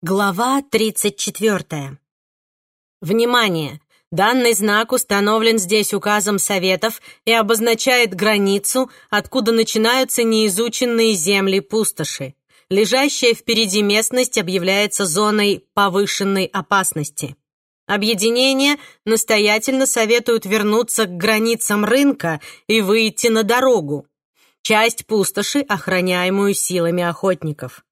Глава 34. Внимание! Данный знак установлен здесь указом Советов и обозначает границу, откуда начинаются неизученные земли пустоши. Лежащая впереди местность объявляется зоной повышенной опасности. Объединение настоятельно советуют вернуться к границам рынка и выйти на дорогу. Часть пустоши, охраняемую силами охотников.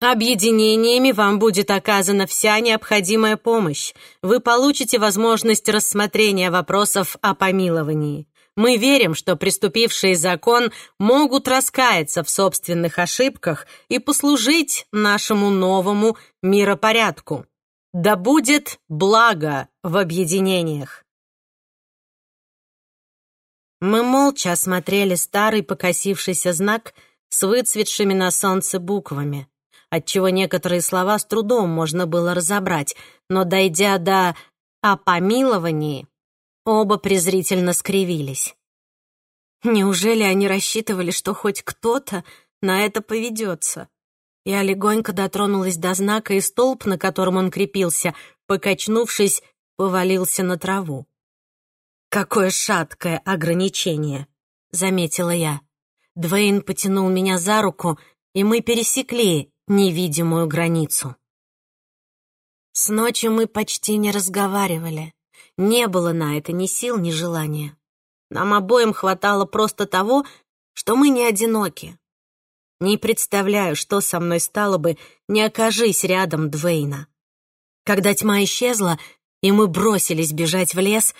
Объединениями вам будет оказана вся необходимая помощь. Вы получите возможность рассмотрения вопросов о помиловании. Мы верим, что преступившие закон могут раскаяться в собственных ошибках и послужить нашему новому миропорядку. Да будет благо в объединениях. Мы молча осмотрели старый покосившийся знак с выцветшими на солнце буквами отчего некоторые слова с трудом можно было разобрать, но, дойдя до «о помиловании», оба презрительно скривились. Неужели они рассчитывали, что хоть кто-то на это поведется? Я легонько дотронулась до знака, и столб, на котором он крепился, покачнувшись, повалился на траву. «Какое шаткое ограничение!» — заметила я. Двейн потянул меня за руку, и мы пересекли невидимую границу. С ночи мы почти не разговаривали. Не было на это ни сил, ни желания. Нам обоим хватало просто того, что мы не одиноки. Не представляю, что со мной стало бы, не окажись рядом Двейна. Когда тьма исчезла, и мы бросились бежать в лес,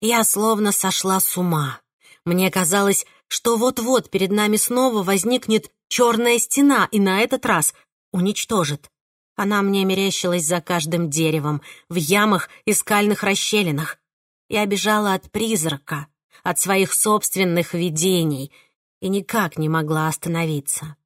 я словно сошла с ума. Мне казалось, что вот-вот перед нами снова возникнет черная стена и на этот раз уничтожит. Она мне мерещилась за каждым деревом, в ямах и скальных расщелинах. Я бежала от призрака, от своих собственных видений и никак не могла остановиться.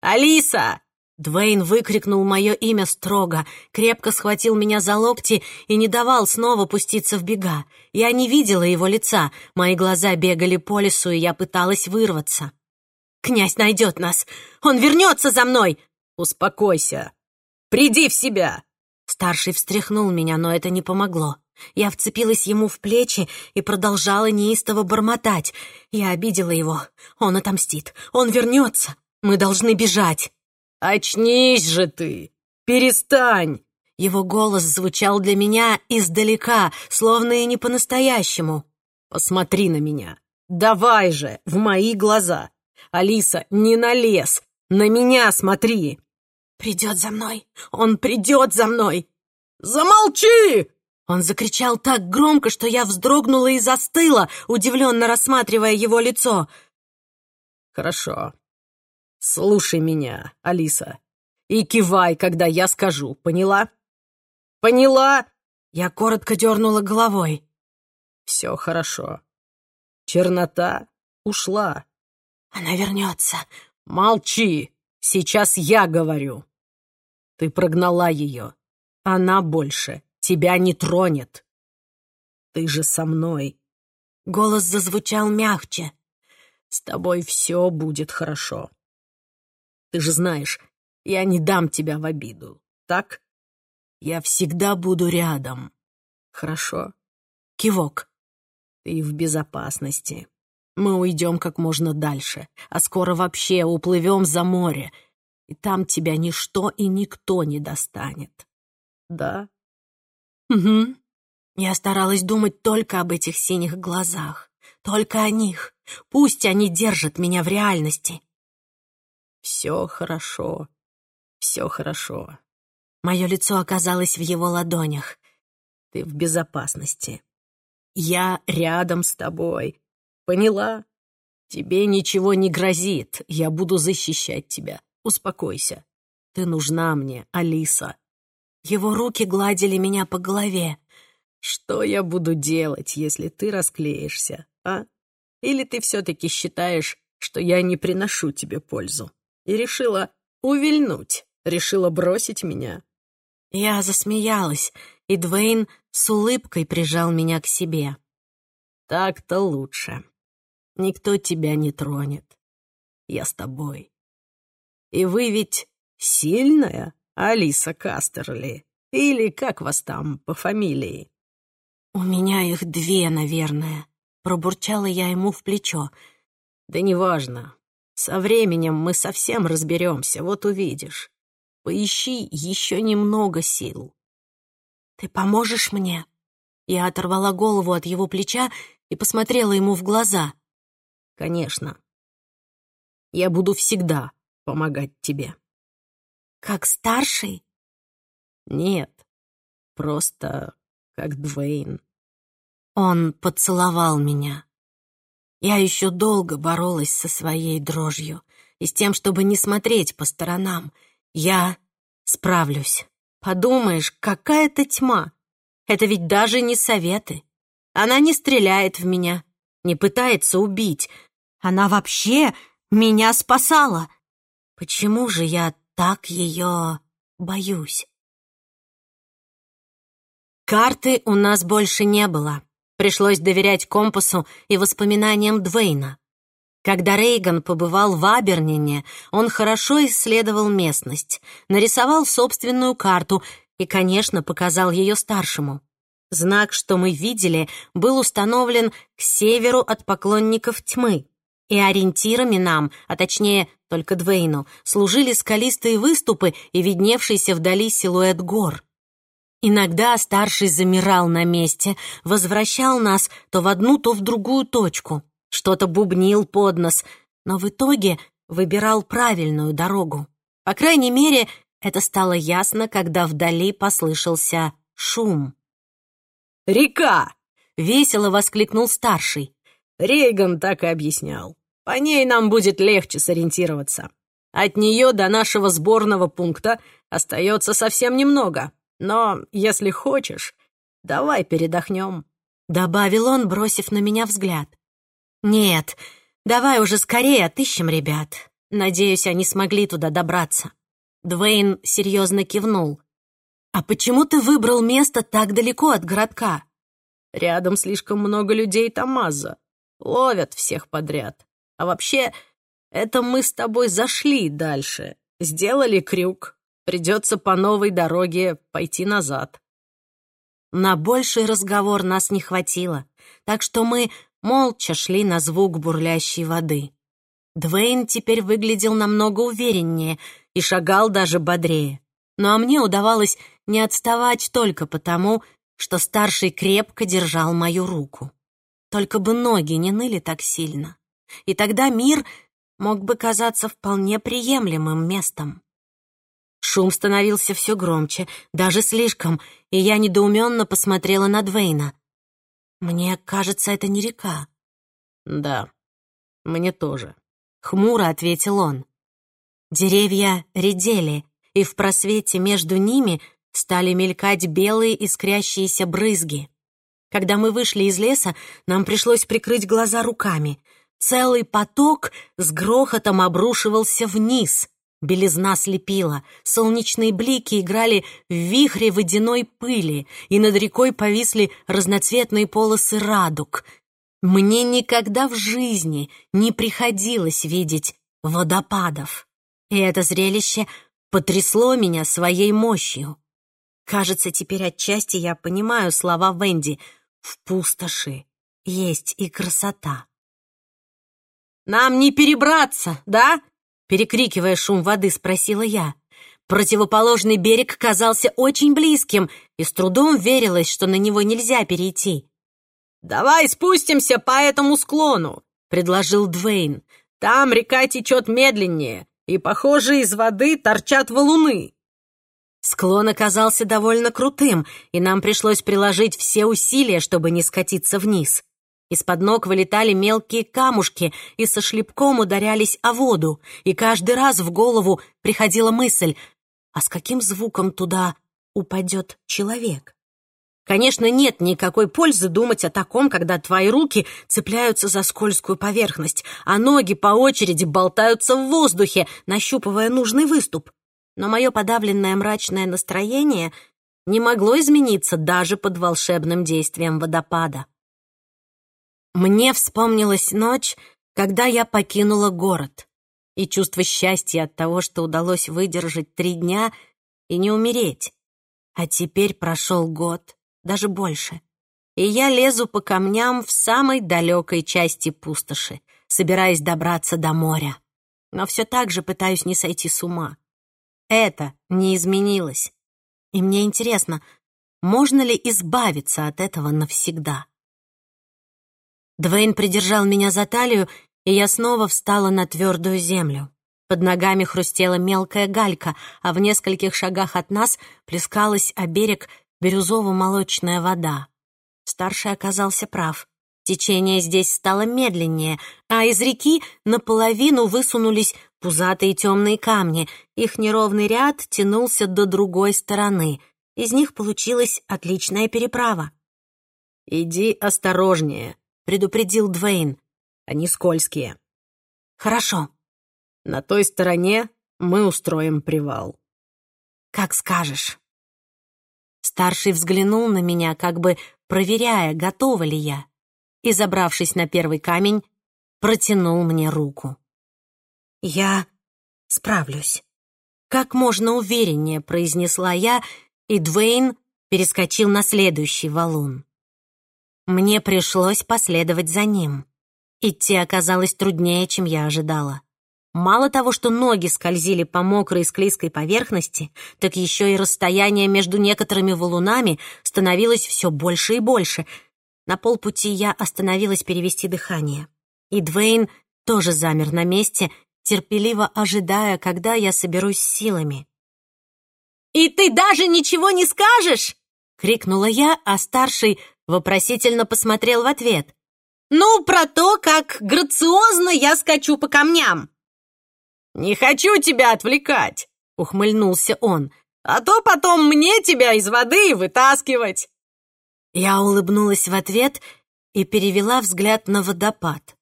«Алиса!» Двейн выкрикнул мое имя строго, крепко схватил меня за локти и не давал снова пуститься в бега. Я не видела его лица, мои глаза бегали по лесу, и я пыталась вырваться. «Князь найдет нас! Он вернется за мной!» «Успокойся! Приди в себя!» Старший встряхнул меня, но это не помогло. Я вцепилась ему в плечи и продолжала неистово бормотать. Я обидела его. Он отомстит. Он вернется. Мы должны бежать. «Очнись же ты! Перестань!» Его голос звучал для меня издалека, словно и не по-настоящему. «Посмотри на меня! Давай же, в мои глаза! Алиса, не на лес! На меня смотри!» «Придет за мной! Он придет за мной!» «Замолчи!» Он закричал так громко, что я вздрогнула и застыла, удивленно рассматривая его лицо. «Хорошо, «Слушай меня, Алиса, и кивай, когда я скажу, поняла?» «Поняла?» Я коротко дернула головой. «Все хорошо. Чернота ушла». «Она вернется». «Молчи! Сейчас я говорю». «Ты прогнала ее. Она больше тебя не тронет. Ты же со мной». Голос зазвучал мягче. «С тобой все будет хорошо. Ты же знаешь, я не дам тебя в обиду, так? Я всегда буду рядом. Хорошо? Кивок. Ты в безопасности. Мы уйдем как можно дальше, а скоро вообще уплывем за море, и там тебя ничто и никто не достанет. Да? Угу. Я старалась думать только об этих синих глазах, только о них. Пусть они держат меня в реальности. Все хорошо, все хорошо. Мое лицо оказалось в его ладонях. Ты в безопасности. Я рядом с тобой. Поняла? Тебе ничего не грозит. Я буду защищать тебя. Успокойся. Ты нужна мне, Алиса. Его руки гладили меня по голове. Что я буду делать, если ты расклеишься, а? Или ты все-таки считаешь, что я не приношу тебе пользу? И решила увильнуть, решила бросить меня. Я засмеялась, и Двейн с улыбкой прижал меня к себе. Так-то лучше. Никто тебя не тронет. Я с тобой. И вы ведь сильная, Алиса Кастерли. Или как вас там по фамилии?» «У меня их две, наверное», — пробурчала я ему в плечо. «Да неважно. Со временем мы совсем разберемся, вот увидишь. Поищи еще немного сил». «Ты поможешь мне?» Я оторвала голову от его плеча и посмотрела ему в глаза. «Конечно. Я буду всегда помогать тебе». «Как старший?» «Нет, просто как Двейн». Он поцеловал меня. Я еще долго боролась со своей дрожью и с тем, чтобы не смотреть по сторонам. Я справлюсь. Подумаешь, какая-то тьма. Это ведь даже не советы. Она не стреляет в меня, не пытается убить. Она вообще меня спасала. Почему же я так ее боюсь? Карты у нас больше не было. Пришлось доверять компасу и воспоминаниям Двейна. Когда Рейган побывал в Абернине, он хорошо исследовал местность, нарисовал собственную карту и, конечно, показал ее старшему. Знак, что мы видели, был установлен к северу от поклонников тьмы, и ориентирами нам, а точнее только Двейну, служили скалистые выступы и видневшийся вдали силуэт гор. Иногда старший замирал на месте, возвращал нас то в одну, то в другую точку, что-то бубнил под нос, но в итоге выбирал правильную дорогу. По крайней мере, это стало ясно, когда вдали послышался шум. «Река!» — весело воскликнул старший. «Рейган так и объяснял. По ней нам будет легче сориентироваться. От нее до нашего сборного пункта остается совсем немного. Но, если хочешь, давай передохнем», — добавил он, бросив на меня взгляд. «Нет, давай уже скорее отыщем ребят. Надеюсь, они смогли туда добраться». Двейн серьезно кивнул. «А почему ты выбрал место так далеко от городка?» «Рядом слишком много людей Тамаза. Ловят всех подряд. А вообще, это мы с тобой зашли дальше. Сделали крюк. Придется по новой дороге пойти назад». На больший разговор нас не хватило, так что мы молча шли на звук бурлящей воды. Двейн теперь выглядел намного увереннее и шагал даже бодрее. Ну а мне удавалось не отставать только потому, что старший крепко держал мою руку. Только бы ноги не ныли так сильно. И тогда мир мог бы казаться вполне приемлемым местом. Шум становился все громче, даже слишком, и я недоуменно посмотрела на Двейна. «Мне кажется, это не река». «Да, мне тоже», — хмуро ответил он. Деревья редели, и в просвете между ними стали мелькать белые искрящиеся брызги. Когда мы вышли из леса, нам пришлось прикрыть глаза руками. Целый поток с грохотом обрушивался вниз. Белизна слепила, солнечные блики играли в вихре водяной пыли, и над рекой повисли разноцветные полосы радуг. Мне никогда в жизни не приходилось видеть водопадов. И это зрелище потрясло меня своей мощью. Кажется, теперь отчасти я понимаю слова Венди. В пустоши есть и красота. «Нам не перебраться, да?» Перекрикивая шум воды, спросила я. Противоположный берег казался очень близким, и с трудом верилось, что на него нельзя перейти. «Давай спустимся по этому склону», — предложил Двейн. «Там река течет медленнее, и, похоже, из воды торчат валуны». Склон оказался довольно крутым, и нам пришлось приложить все усилия, чтобы не скатиться вниз. Из-под ног вылетали мелкие камушки и со шлепком ударялись о воду, и каждый раз в голову приходила мысль, а с каким звуком туда упадет человек? Конечно, нет никакой пользы думать о таком, когда твои руки цепляются за скользкую поверхность, а ноги по очереди болтаются в воздухе, нащупывая нужный выступ. Но мое подавленное мрачное настроение не могло измениться даже под волшебным действием водопада. Мне вспомнилась ночь, когда я покинула город, и чувство счастья от того, что удалось выдержать три дня, и не умереть. А теперь прошел год, даже больше. И я лезу по камням в самой далекой части пустоши, собираясь добраться до моря. Но все так же пытаюсь не сойти с ума. Это не изменилось. И мне интересно, можно ли избавиться от этого навсегда? Двейн придержал меня за талию, и я снова встала на твердую землю. Под ногами хрустела мелкая галька, а в нескольких шагах от нас плескалась о берег бирюзово-молочная вода. Старший оказался прав. Течение здесь стало медленнее, а из реки наполовину высунулись пузатые темные камни. Их неровный ряд тянулся до другой стороны. Из них получилась отличная переправа. «Иди осторожнее», — предупредил Двейн. «Они скользкие». «Хорошо», на той стороне мы устроим привал. Как скажешь. Старший взглянул на меня, как бы проверяя, готова ли я, и, забравшись на первый камень, протянул мне руку. «Я справлюсь», — как можно увереннее произнесла я, и Двейн перескочил на следующий валун. Мне пришлось последовать за ним. Идти оказалось труднее, чем я ожидала. Мало того, что ноги скользили по мокрой склизкой поверхности, так еще и расстояние между некоторыми валунами становилось все больше и больше. На полпути я остановилась перевести дыхание. И Двейн тоже замер на месте, терпеливо ожидая, когда я соберусь силами. «И ты даже ничего не скажешь?» — крикнула я, а старший вопросительно посмотрел в ответ. «Ну, про то, как грациозно я скачу по камням!» «Не хочу тебя отвлекать!» — ухмыльнулся он. «А то потом мне тебя из воды вытаскивать!» Я улыбнулась в ответ и перевела взгляд на водопад.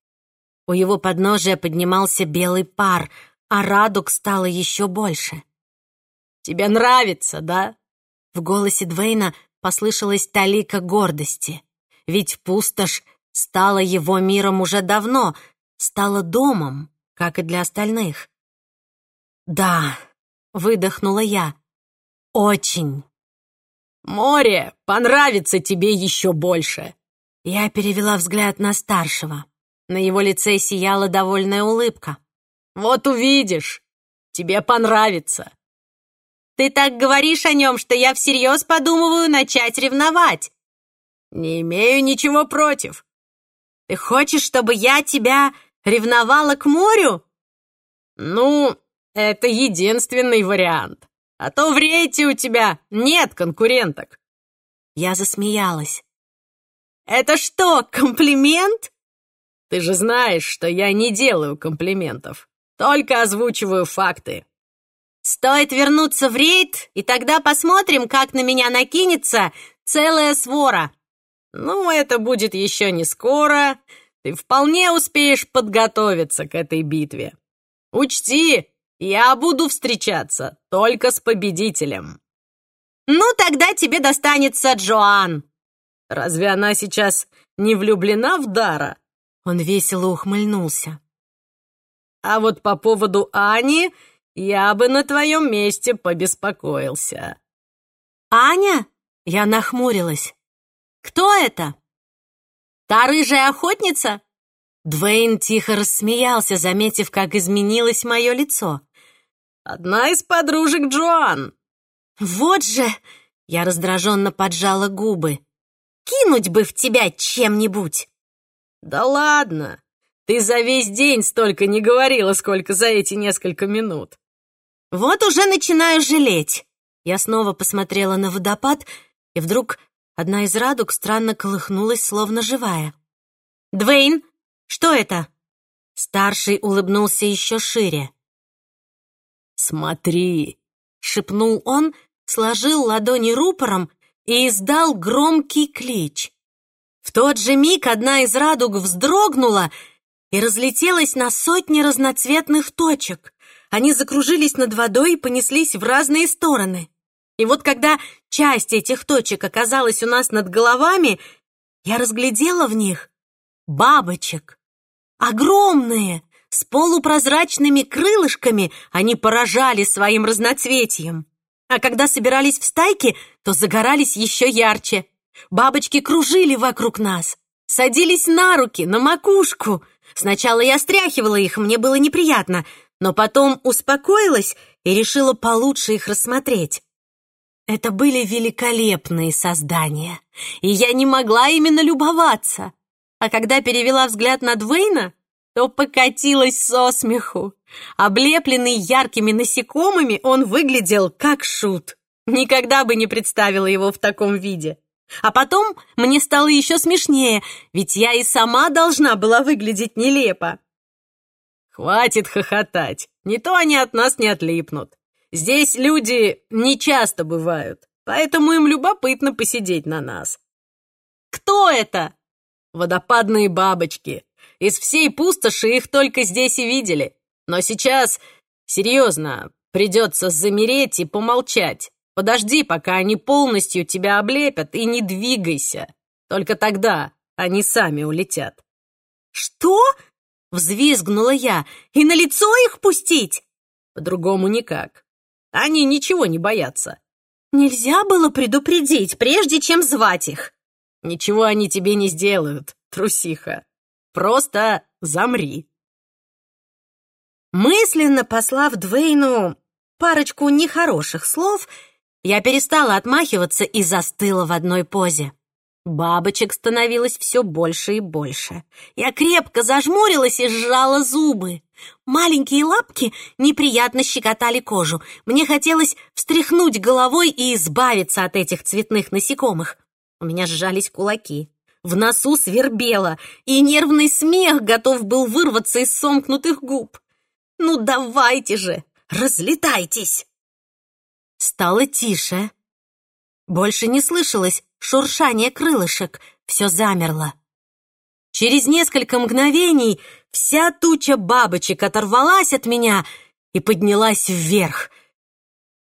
У его подножия поднимался белый пар, а радуг стало еще больше. «Тебе нравится, да?» В голосе Двейна послышалась талика гордости. Ведь пустошь стала его миром уже давно, стала домом, как и для остальных. «Да», — выдохнула я. «Очень». «Море понравится тебе еще больше». Я перевела взгляд на старшего. На его лице сияла довольная улыбка. «Вот увидишь, тебе понравится». «Ты так говоришь о нем, что я всерьез подумываю начать ревновать». «Не имею ничего против». «Ты хочешь, чтобы я тебя ревновала к морю?» «Ну, это единственный вариант. А то в рейте у тебя нет конкуренток. Я засмеялась. Это что, комплимент? Ты же знаешь, что я не делаю комплиментов. Только озвучиваю факты. Стоит вернуться в рейд, и тогда посмотрим, как на меня накинется целая свора. Ну, это будет еще не скоро. Ты вполне успеешь подготовиться к этой битве. Учти, я буду встречаться только с победителем. Ну, тогда тебе достанется Джоан. Разве она сейчас не влюблена в Дара? Он весело ухмыльнулся. А вот по поводу Ани я бы на твоем месте побеспокоился. Аня? Я нахмурилась. Кто это? Та рыжая охотница? Двейн тихо рассмеялся, заметив, как изменилось мое лицо. «Одна из подружек Джоан». «Вот же!» — я раздраженно поджала губы. «Кинуть бы в тебя чем-нибудь!» «Да ладно! Ты за весь день столько не говорила, сколько за эти несколько минут!» «Вот уже начинаю жалеть!» Я снова посмотрела на водопад, и вдруг одна из радуг странно колыхнулась, словно живая. «Двейн, что это?» Старший улыбнулся еще шире. «Смотри!» — шепнул он, сложил ладони рупором и издал громкий клич. В тот же миг одна из радуг вздрогнула и разлетелась на сотни разноцветных точек. Они закружились над водой и понеслись в разные стороны. И вот когда часть этих точек оказалась у нас над головами, я разглядела в них бабочек. Огромные, с полупрозрачными крылышками они поражали своим разноцветием. А когда собирались в стайки, то загорались еще ярче. Бабочки кружили вокруг нас, садились на руки, на макушку. Сначала я стряхивала их, мне было неприятно, но потом успокоилась и решила получше их рассмотреть. Это были великолепные создания, и я не могла именно любоваться. А когда перевела взгляд на Двейна, то покатилась со смеху. Облепленный яркими насекомыми, он выглядел как шут. Никогда бы не представила его в таком виде. А потом мне стало еще смешнее, ведь я и сама должна была выглядеть нелепо. «Хватит хохотать, не то они от нас не отлипнут. Здесь люди не часто бывают, поэтому им любопытно посидеть на нас». «Кто это?» «Водопадные бабочки. Из всей пустоши их только здесь и видели. Но сейчас, серьезно, придется замереть и помолчать. Подожди, пока они полностью тебя облепят, и не двигайся. Только тогда они сами улетят». «Что?» — взвизгнула я. «И на лицо их пустить?» «По-другому никак. Они ничего не боятся». «Нельзя было предупредить, прежде чем звать их». «Ничего они тебе не сделают, трусиха. Просто замри». Мысленно послав Двейну парочку нехороших слов, я перестала отмахиваться и застыла в одной позе. Бабочек становилось все больше и больше. Я крепко зажмурилась и сжала зубы. Маленькие лапки неприятно щекотали кожу. Мне хотелось встряхнуть головой и избавиться от этих цветных насекомых. У меня сжались кулаки. В носу свербело, и нервный смех готов был вырваться из сомкнутых губ. «Ну давайте же, разлетайтесь!» Стало тише. Больше не слышалось шуршание крылышек, все замерло. Через несколько мгновений вся туча бабочек оторвалась от меня и поднялась вверх.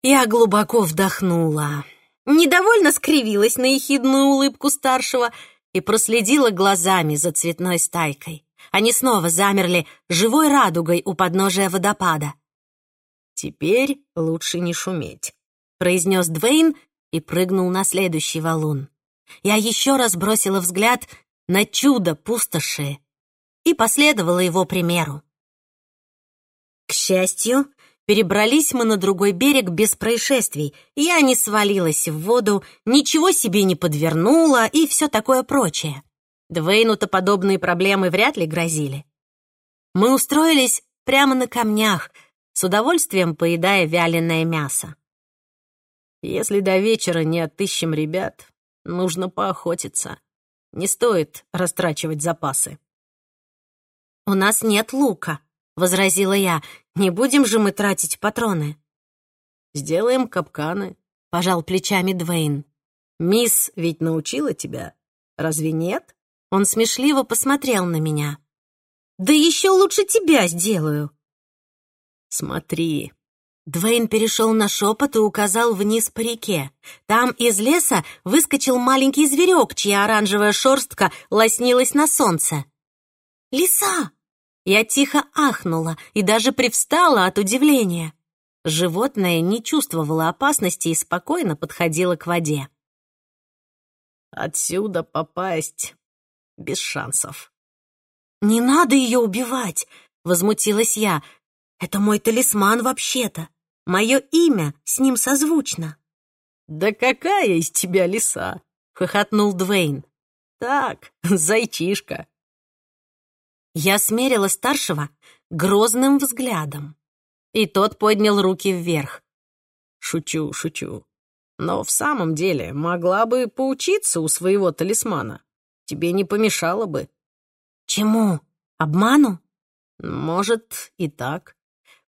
Я глубоко вдохнула. Недовольно скривилась на ехидную улыбку старшего и проследила глазами за цветной стайкой. Они снова замерли живой радугой у подножия водопада. «Теперь лучше не шуметь», — произнес Двейн и прыгнул на следующий валун. Я еще раз бросила взгляд на чудо пустоши и последовала его примеру. К счастью, перебрались мы на другой берег без происшествий. Я не свалилась в воду, ничего себе не подвернула и все такое прочее. Двейну-то подобные проблемы вряд ли грозили. Мы устроились прямо на камнях, с удовольствием поедая вяленое мясо. Если до вечера не отыщем ребят, нужно поохотиться. Не стоит растрачивать запасы. «У нас нет лука», — возразила я. «Не будем же мы тратить патроны». «Сделаем капканы», — пожал плечами Двейн. «Мисс ведь научила тебя, разве нет?» Он смешливо посмотрел на меня. «Да еще лучше тебя сделаю!» «Смотри!» Двейн перешел на шепот и указал вниз по реке. Там из леса выскочил маленький зверек, чья оранжевая шерстка лоснилась на солнце. «Лиса!» Я тихо ахнула и даже привстала от удивления. Животное не чувствовало опасности и спокойно подходило к воде. «Отсюда попасть без шансов». «Не надо ее убивать!» — возмутилась я. «Это мой талисман вообще-то. Мое имя с ним созвучно». «Да какая из тебя лиса?» — хохотнул Двейн. «Так, зайчишка». Я смерила старшего грозным взглядом, и тот поднял руки вверх. «Шучу, шучу. Но в самом деле могла бы поучиться у своего талисмана. Тебе не помешало бы». «Чему? Обману?» «Может, и так.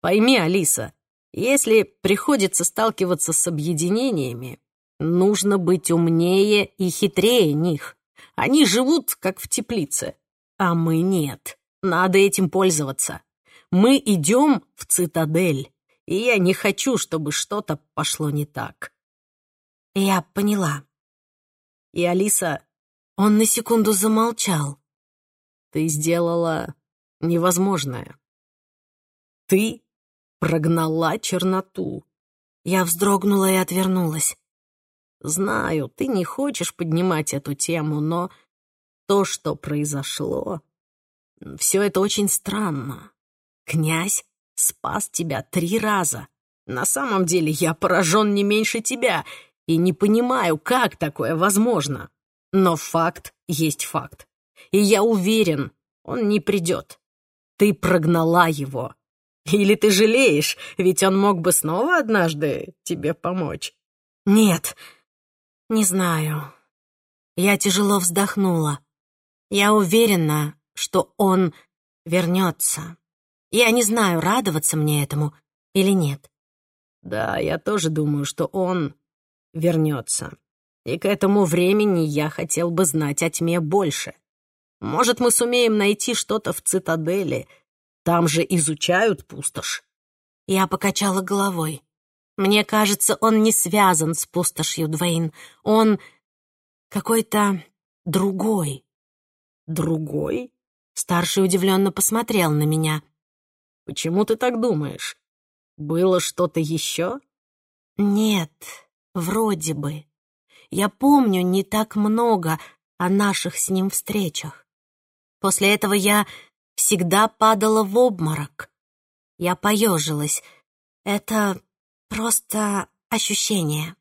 Пойми, Алиса, если приходится сталкиваться с объединениями, нужно быть умнее и хитрее них. Они живут, как в теплице, а мы нет. Надо этим пользоваться. Мы идем в цитадель, и я не хочу, чтобы что-то пошло не так. Я поняла. И Алиса он на секунду замолчал. «Ты сделала невозможное. Ты прогнала черноту. Я вздрогнула и отвернулась. Знаю, ты не хочешь поднимать эту тему, но то, что произошло, все это очень странно. Князь спас тебя три раза. На самом деле я поражен не меньше тебя и не понимаю, как такое возможно. Но факт есть факт. И я уверен, он не придет. Ты прогнала его. Или ты жалеешь, ведь он мог бы снова однажды тебе помочь. Нет, не знаю. Я тяжело вздохнула. Я уверена, что он вернется. Я не знаю, радоваться мне этому или нет. Да, я тоже думаю, что он вернется. И к этому времени я хотел бы знать о тьме больше. Может, мы сумеем найти что-то в цитадели. Там же изучают пустошь. Я покачала головой. Мне кажется, он не связан с пустошью, Двейн. Он какой-то другой. Другой? Старший удивленно посмотрел на меня. Почему ты так думаешь? Было что-то еще? Нет, вроде бы. Я помню не так много о наших с ним встречах. После этого я всегда падала в обморок. Я поежилась. Это просто ощущение.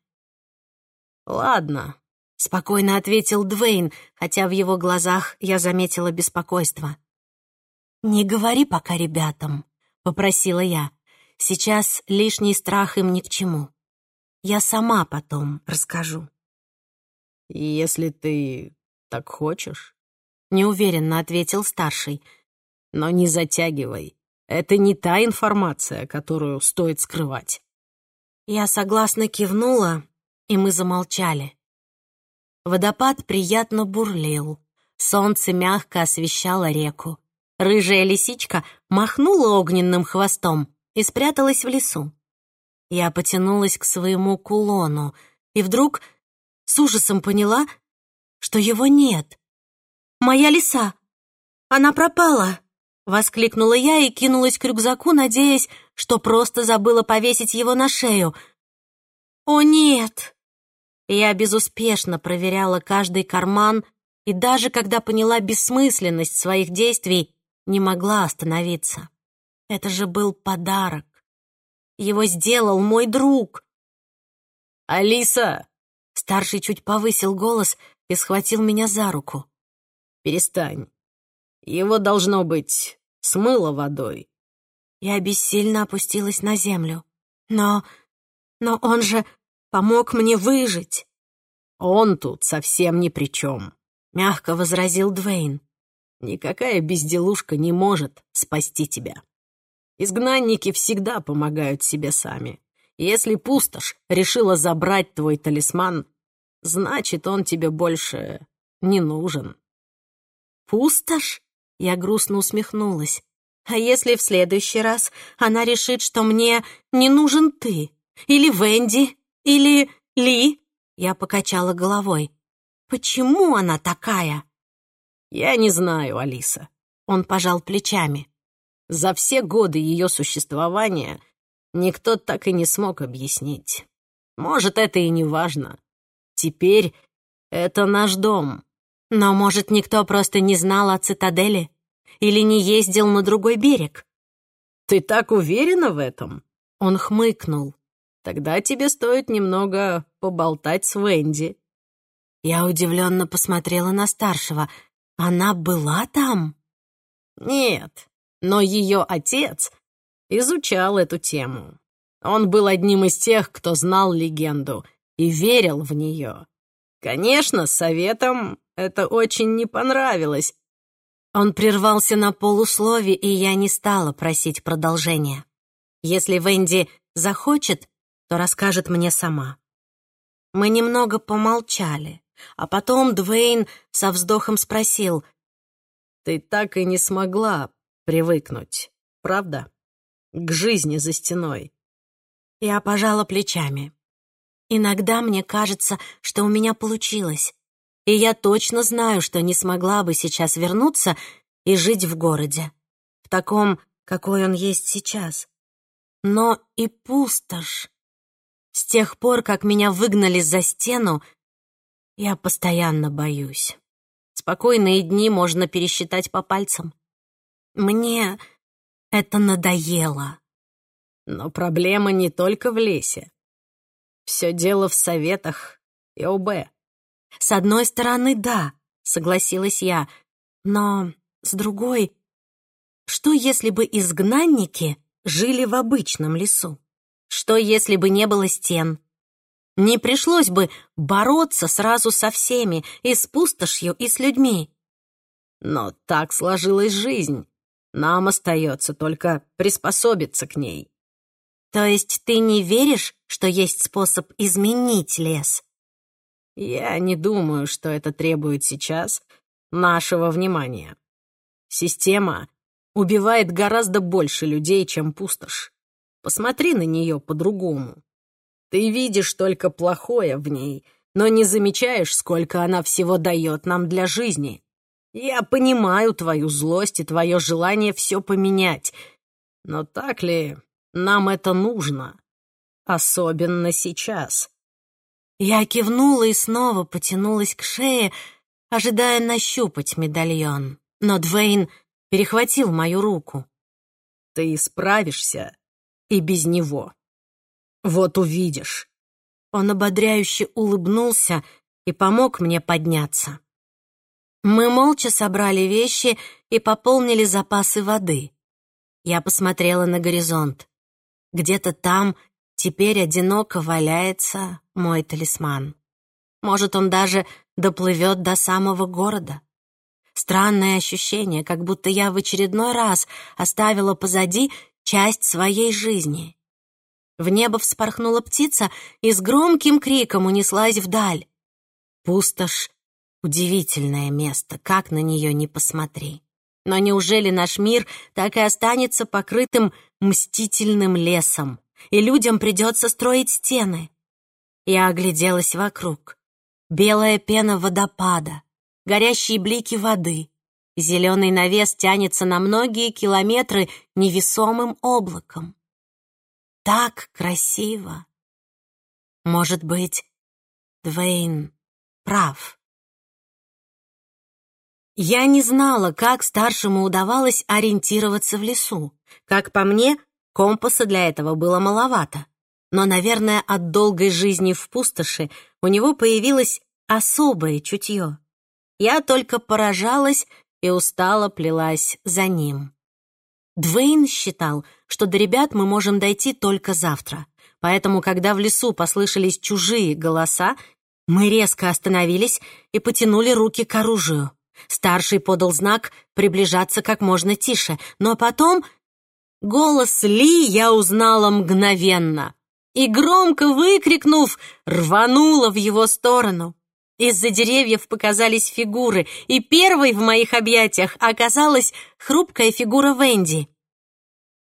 «Ладно», — спокойно ответил Двейн, хотя в его глазах я заметила беспокойство. «Не говори пока ребятам», — попросила я. «Сейчас лишний страх им ни к чему. Я сама потом расскажу». «Если ты так хочешь», — неуверенно ответил старший. «Но не затягивай. Это не та информация, которую стоит скрывать». Я согласно кивнула, и мы замолчали. Водопад приятно бурлил. Солнце мягко освещало реку. Рыжая лисичка махнула огненным хвостом и спряталась в лесу. Я потянулась к своему кулону и вдруг с ужасом поняла, что его нет. «Моя лиса! Она пропала!» — воскликнула я и кинулась к рюкзаку, надеясь, что просто забыла повесить его на шею. «О, нет!» Я безуспешно проверяла каждый карман и даже когда поняла бессмысленность своих действий, не могла остановиться. Это же был подарок. Его сделал мой друг. «Алиса!» Старший чуть повысил голос и схватил меня за руку. «Перестань. Его, должно быть, смыло водой». Я бессильно опустилась на землю. Но... но он же помог мне выжить. «Он тут совсем ни при чем», — мягко возразил Двейн. «Никакая безделушка не может спасти тебя. Изгнанники всегда помогают себе сами. Если пустошь решила забрать твой талисман, значит, он тебе больше не нужен». «Пустошь?» — я грустно усмехнулась. «А если в следующий раз она решит, что мне не нужен ты? Или Венди? Или Ли?» Я покачала головой. «Почему она такая?» «Я не знаю, Алиса». Он пожал плечами. «За все годы ее существования никто так и не смог объяснить. Может, это и не важно. Теперь это наш дом». «Но, может, никто просто не знал о цитадели? Или не ездил на другой берег?» «Ты так уверена в этом?» Он хмыкнул. Тогда тебе стоит немного поболтать с Венди». Я удивленно посмотрела на старшего. Она была там? Нет, но ее отец изучал эту тему. Он был одним из тех, кто знал легенду и верил в нее. Конечно, советам это очень не понравилось. Он прервался на полуслове, и я не стала просить продолжения. Если Венди захочет, то расскажет мне сама. Мы немного помолчали, а потом Двейн со вздохом спросил, «Ты так и не смогла привыкнуть, правда? К жизни за стеной?» Я пожала плечами. Иногда мне кажется, что у меня получилось, и я точно знаю, что не смогла бы сейчас вернуться и жить в городе, в таком, какой он есть сейчас. Но и пустошь С тех пор, как меня выгнали за стену, я постоянно боюсь. Спокойные дни можно пересчитать по пальцам. Мне это надоело. Но проблема не только в лесе. Все дело в советах и ОБ. С одной стороны, да, согласилась я, но с другой, что если бы изгнанники жили в обычном лесу? Что если бы не было стен? Не пришлось бы бороться сразу со всеми, и с пустошью, и с людьми. Но так сложилась жизнь. Нам остается только приспособиться к ней. То есть ты не веришь, что есть способ изменить лес? Я не думаю, что это требует сейчас нашего внимания. Система убивает гораздо больше людей, чем пустошь. Посмотри на нее по-другому. Ты видишь только плохое в ней, но не замечаешь, сколько она всего дает нам для жизни. Я понимаю твою злость и твое желание все поменять, но так ли нам это нужно? Особенно сейчас. Я кивнула и снова потянулась к шее, ожидая нащупать медальон. Но Двейн перехватил мою руку. «Ты справишься и без него. Вот увидишь». Он ободряюще улыбнулся и помог мне подняться. Мы молча собрали вещи и пополнили запасы воды. Я посмотрела на горизонт. Где-то там теперь одиноко валяется мой талисман. Может, он даже доплывет до самого города. Странное ощущение, как будто я в очередной раз оставила позади часть своей жизни. В небо вспорхнула птица и с громким криком унеслась вдаль. Пустошь — удивительное место, как на нее не посмотри. Но неужели наш мир так и останется покрытым мстительным лесом, и людям придется строить стены? Я огляделась вокруг. Белая пена водопада, горящие блики воды. Зеленый навес тянется на многие километры невесомым облаком. Так красиво. Может быть, Двейн прав. Я не знала, как старшему удавалось ориентироваться в лесу. Как по мне, компаса для этого было маловато. Но, наверное, от долгой жизни в пустоши у него появилось особое чутье. Я только поражалась и устало плелась за ним. Двейн считал, что до ребят мы можем дойти только завтра. Поэтому, когда в лесу послышались чужие голоса, мы резко остановились и потянули руки к оружию. Старший подал знак приближаться как можно тише, но потом голос Ли я узнала мгновенно и, громко выкрикнув, рванула в его сторону. Из-за деревьев показались фигуры, и первой в моих объятиях оказалась хрупкая фигура Венди.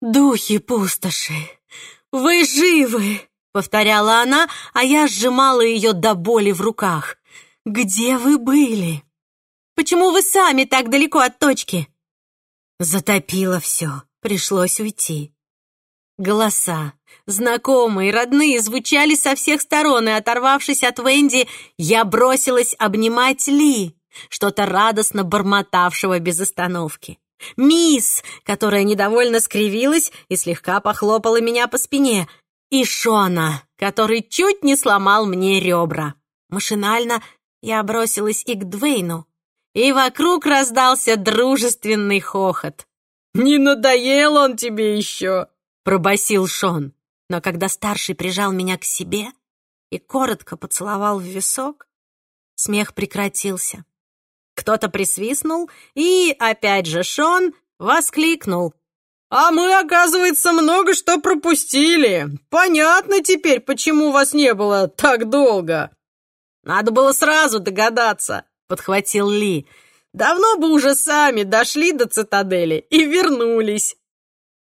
«Духи пустоши, вы живы!» — повторяла она, а я сжимала ее до боли в руках. «Где вы были? Почему вы сами так далеко от точки?» Затопило все, пришлось уйти. Голоса, знакомые, родные, звучали со всех сторон, и, оторвавшись от Венди, я бросилась обнимать Ли, что-то радостно бормотавшего без остановки. Мисс, которая недовольно скривилась и слегка похлопала меня по спине, и Шона, который чуть не сломал мне ребра. Машинально я бросилась и к Двейну, и вокруг раздался дружественный хохот. «Не надоел он тебе еще?» — пробасил Шон. Но когда старший прижал меня к себе и коротко поцеловал в висок, смех прекратился. Кто-то присвистнул, и, опять же, Шон воскликнул. «А мы, оказывается, много что пропустили. Понятно теперь, почему вас не было так долго». «Надо было сразу догадаться», — подхватил Ли. «Давно бы уже сами дошли до цитадели и вернулись».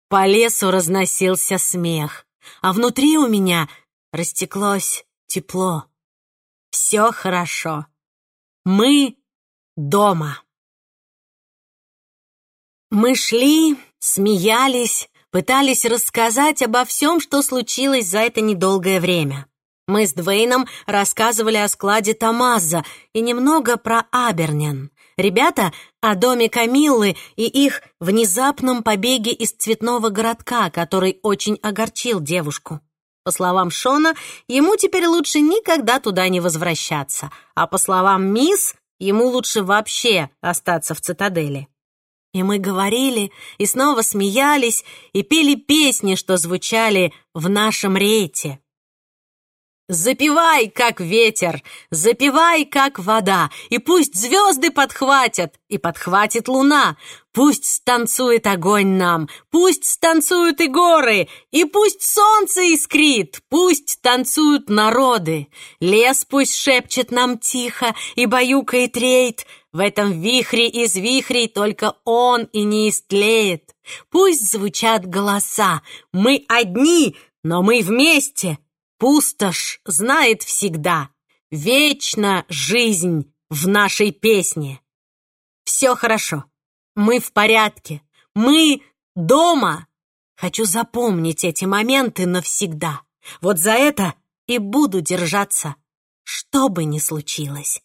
По лесу разносился смех, а внутри у меня растеклось тепло. Все хорошо. Мы дома. Мы шли, смеялись, пытались рассказать обо всем, что случилось за это недолгое время. Мы с Двейном рассказывали о складе Томаза и немного про Абернен. Ребята о доме Камиллы и их внезапном побеге из цветного городка, который очень огорчил девушку. По словам Шона, ему теперь лучше никогда туда не возвращаться, а по словам мисс, ему лучше вообще остаться в цитадели. И мы говорили, и снова смеялись, и пели песни, что звучали в нашем рейте. Запивай, как ветер, запивай, как вода, и пусть звезды подхватят, и подхватит луна. Пусть станцует огонь нам, пусть станцуют и горы, и пусть солнце искрит, пусть танцуют народы. Лес пусть шепчет нам тихо и баюкает рейд. В этом вихре из вихрей только он и не истлеет. Пусть звучат голоса, мы одни, но мы вместе — Пустошь знает всегда, вечно жизнь в нашей песне. Все хорошо, мы в порядке, мы дома. Хочу запомнить эти моменты навсегда. Вот за это и буду держаться, что бы ни случилось.